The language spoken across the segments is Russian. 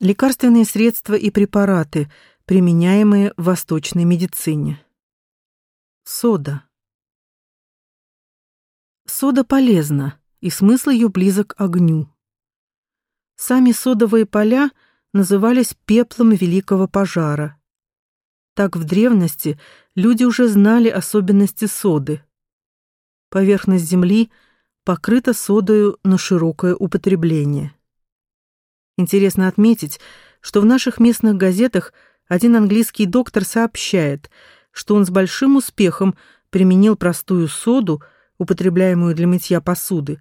Лекарственные средства и препараты, применяемые в восточной медицине. Сода. Сода полезна, и смысл ее близок огню. Сами содовые поля назывались пеплом великого пожара. Так в древности люди уже знали особенности соды. Поверхность земли покрыта содою на широкое употребление. Интересно отметить, что в наших местных газетах один английский доктор сообщает, что он с большим успехом применил простую соду, употребляемую для мытья посуды,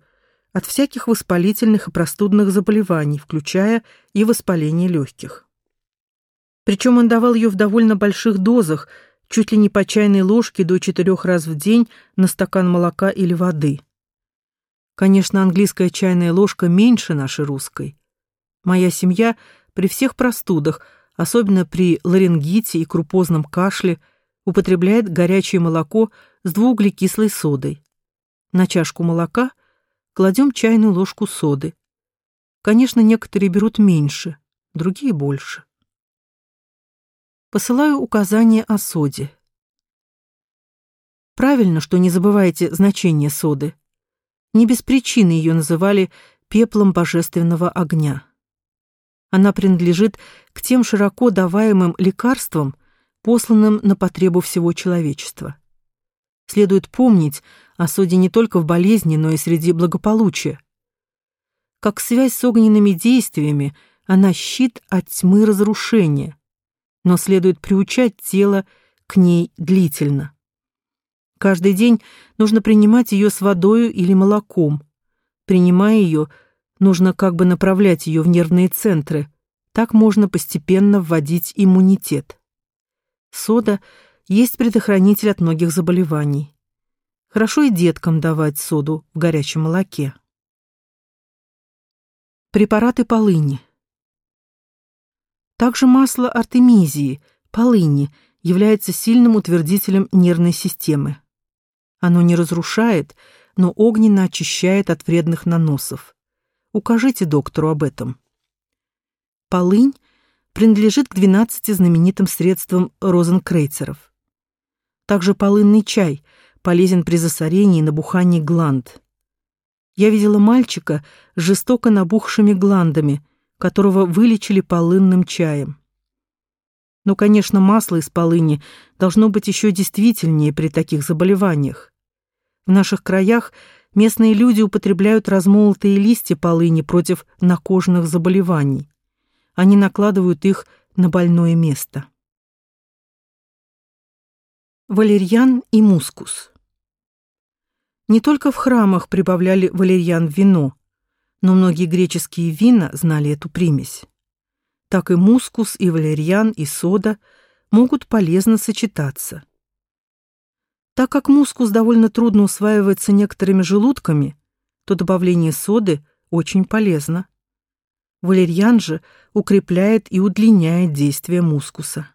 от всяких воспалительных и простудных заболеваний, включая и воспаление легких. Причем он давал ее в довольно больших дозах, чуть ли не по чайной ложке до четырех раз в день на стакан молока или воды. Конечно, английская чайная ложка меньше нашей русской, Моя семья при всех простудах, особенно при ларингите и крупозном кашле, употребляет горячее молоко с двууглекислой содой. На чашку молока кладем чайную ложку соды. Конечно, некоторые берут меньше, другие больше. Посылаю указание о соде. Правильно, что не забывайте значение соды. Не без причины ее называли пеплом божественного огня. Она принадлежит к тем широко даваемым лекарствам, посланным на потребу всего человечества. Следует помнить о соде не только в болезни, но и среди благополучия. Как связь с огненными действиями, она щит от тьмы разрушения, но следует приучать тело к ней длительно. Каждый день нужно принимать ее с водою или молоком. Принимая ее, Нужно как бы направлять ее в нервные центры. Так можно постепенно вводить иммунитет. Сода есть предохранитель от многих заболеваний. Хорошо и деткам давать соду в горячем молоке. Препараты полыни. Также масло артемизии, полыни, является сильным утвердителем нервной системы. Оно не разрушает, но огненно очищает от вредных наносов. Укажите доктору об этом. Полынь принадлежит к 12 знаменитым средствам розенкрейцеров. Также полынный чай полезен при засорении и набухании гланд. Я видела мальчика с жестоко набухшими гландами, которого вылечили полынным чаем. Но, конечно, масло из полыни должно быть еще действительнее при таких заболеваниях. В наших краях Местные люди употребляют размолотые листья полыни против накожных заболеваний. Они накладывают их на больное место. Валерьян и мускус. Не только в храмах прибавляли валерьян в вино, но многие греческие вина знали эту примесь. Так и мускус, и валерьян, и сода могут полезно сочетаться. Так как мускус довольно трудно усваивается некоторыми желудками, то добавление соды очень полезно. Валерьян же укрепляет и удлиняет действие мускуса.